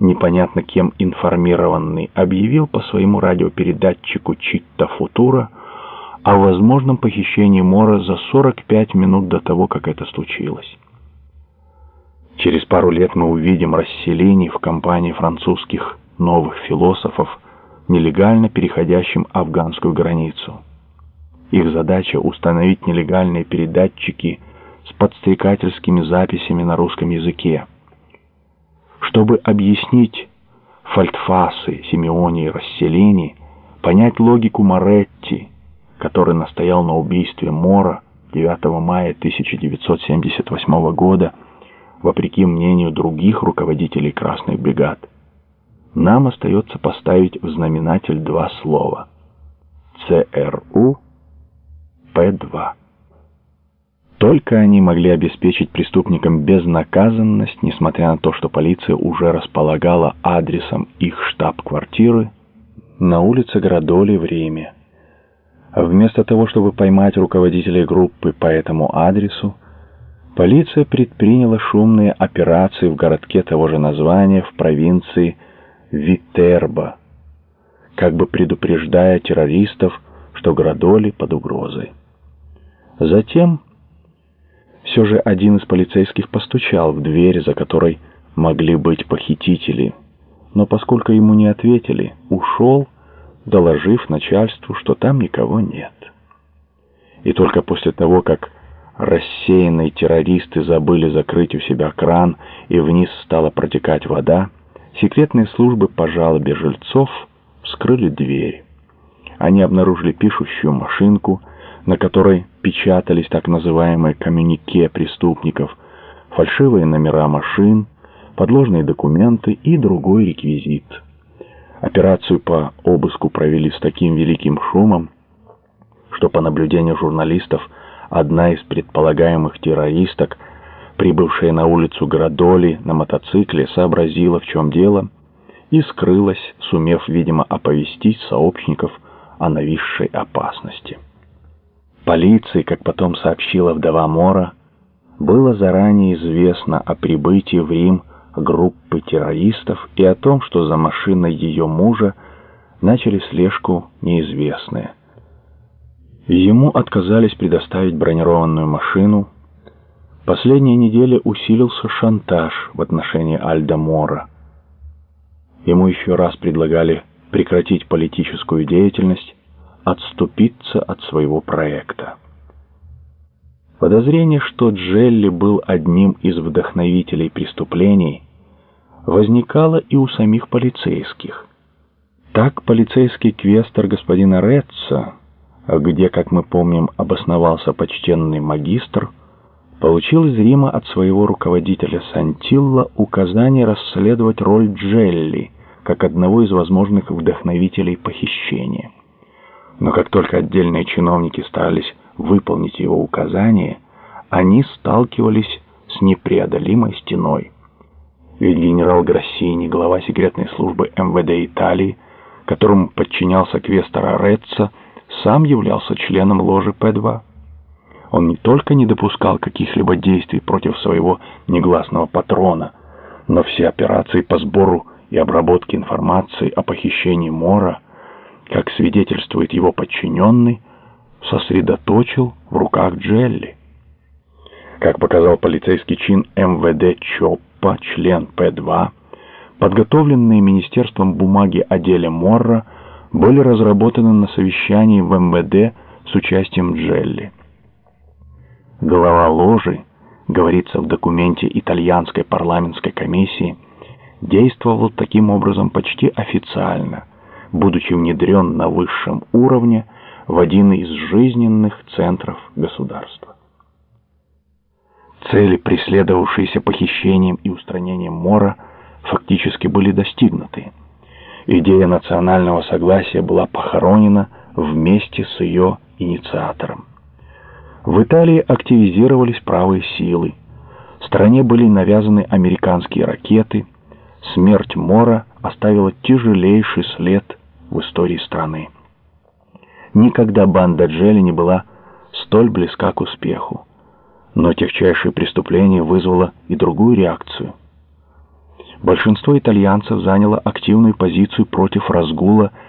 непонятно кем информированный, объявил по своему радиопередатчику Читта Футура о возможном похищении Мора за 45 минут до того, как это случилось. Через пару лет мы увидим расселений в компании французских новых философов, нелегально переходящим афганскую границу. Их задача установить нелегальные передатчики с подстрекательскими записями на русском языке. Чтобы объяснить фальтфасы Симеони и Расселини, понять логику Моретти, который настоял на убийстве Мора 9 мая 1978 года, вопреки мнению других руководителей красных бригад, нам остается поставить в знаменатель два слова ЦРУ П2. Только они могли обеспечить преступникам безнаказанность, несмотря на то, что полиция уже располагала адресом их штаб-квартиры на улице Градоли в Риме. Вместо того, чтобы поймать руководителей группы по этому адресу, полиция предприняла шумные операции в городке того же названия в провинции Витербо, как бы предупреждая террористов, что Градоли под угрозой. Затем все же один из полицейских постучал в дверь, за которой могли быть похитители, но поскольку ему не ответили, ушел, доложив начальству, что там никого нет. И только после того, как рассеянные террористы забыли закрыть у себя кран и вниз стала протекать вода, секретные службы по жалобе жильцов вскрыли дверь. Они обнаружили пишущую машинку, на которой печатались так называемые коммюнике преступников, фальшивые номера машин, подложные документы и другой реквизит. Операцию по обыску провели с таким великим шумом, что по наблюдению журналистов одна из предполагаемых террористок, прибывшая на улицу Градоли на мотоцикле, сообразила, в чем дело, и скрылась, сумев, видимо, оповестить сообщников о нависшей опасности. Полиции, как потом сообщила вдова Мора, было заранее известно о прибытии в Рим группы террористов и о том, что за машиной ее мужа начали слежку неизвестные. Ему отказались предоставить бронированную машину. Последние недели усилился шантаж в отношении Альда Мора. Ему еще раз предлагали прекратить политическую деятельность, отступиться от своего проекта. Подозрение, что Джелли был одним из вдохновителей преступлений, возникало и у самих полицейских. Так полицейский квестер господина Ретца, где, как мы помним, обосновался почтенный магистр, получил из Рима от своего руководителя Сантилла указание расследовать роль Джелли как одного из возможных вдохновителей похищения. Но как только отдельные чиновники старались выполнить его указания, они сталкивались с непреодолимой стеной. Ведь генерал Гроссини, глава секретной службы МВД Италии, которому подчинялся Квестора Ретца, сам являлся членом ложи П-2. Он не только не допускал каких-либо действий против своего негласного патрона, но все операции по сбору и обработке информации о похищении Мора как свидетельствует его подчиненный, сосредоточил в руках Джелли. Как показал полицейский чин МВД ЧОПа, член П-2, подготовленные министерством бумаги о деле Морра были разработаны на совещании в МВД с участием Джелли. Глава ложи, говорится в документе итальянской парламентской комиссии, действовал таким образом почти официально – будучи внедрен на высшем уровне в один из жизненных центров государства. Цели, преследовавшиеся похищением и устранением Мора, фактически были достигнуты. Идея национального согласия была похоронена вместе с ее инициатором. В Италии активизировались правые силы. Стране были навязаны американские ракеты. Смерть Мора оставила тяжелейший след в истории страны. Никогда банда Джелли не была столь близка к успеху, но техчайшее преступление вызвало и другую реакцию. Большинство итальянцев заняло активную позицию против разгула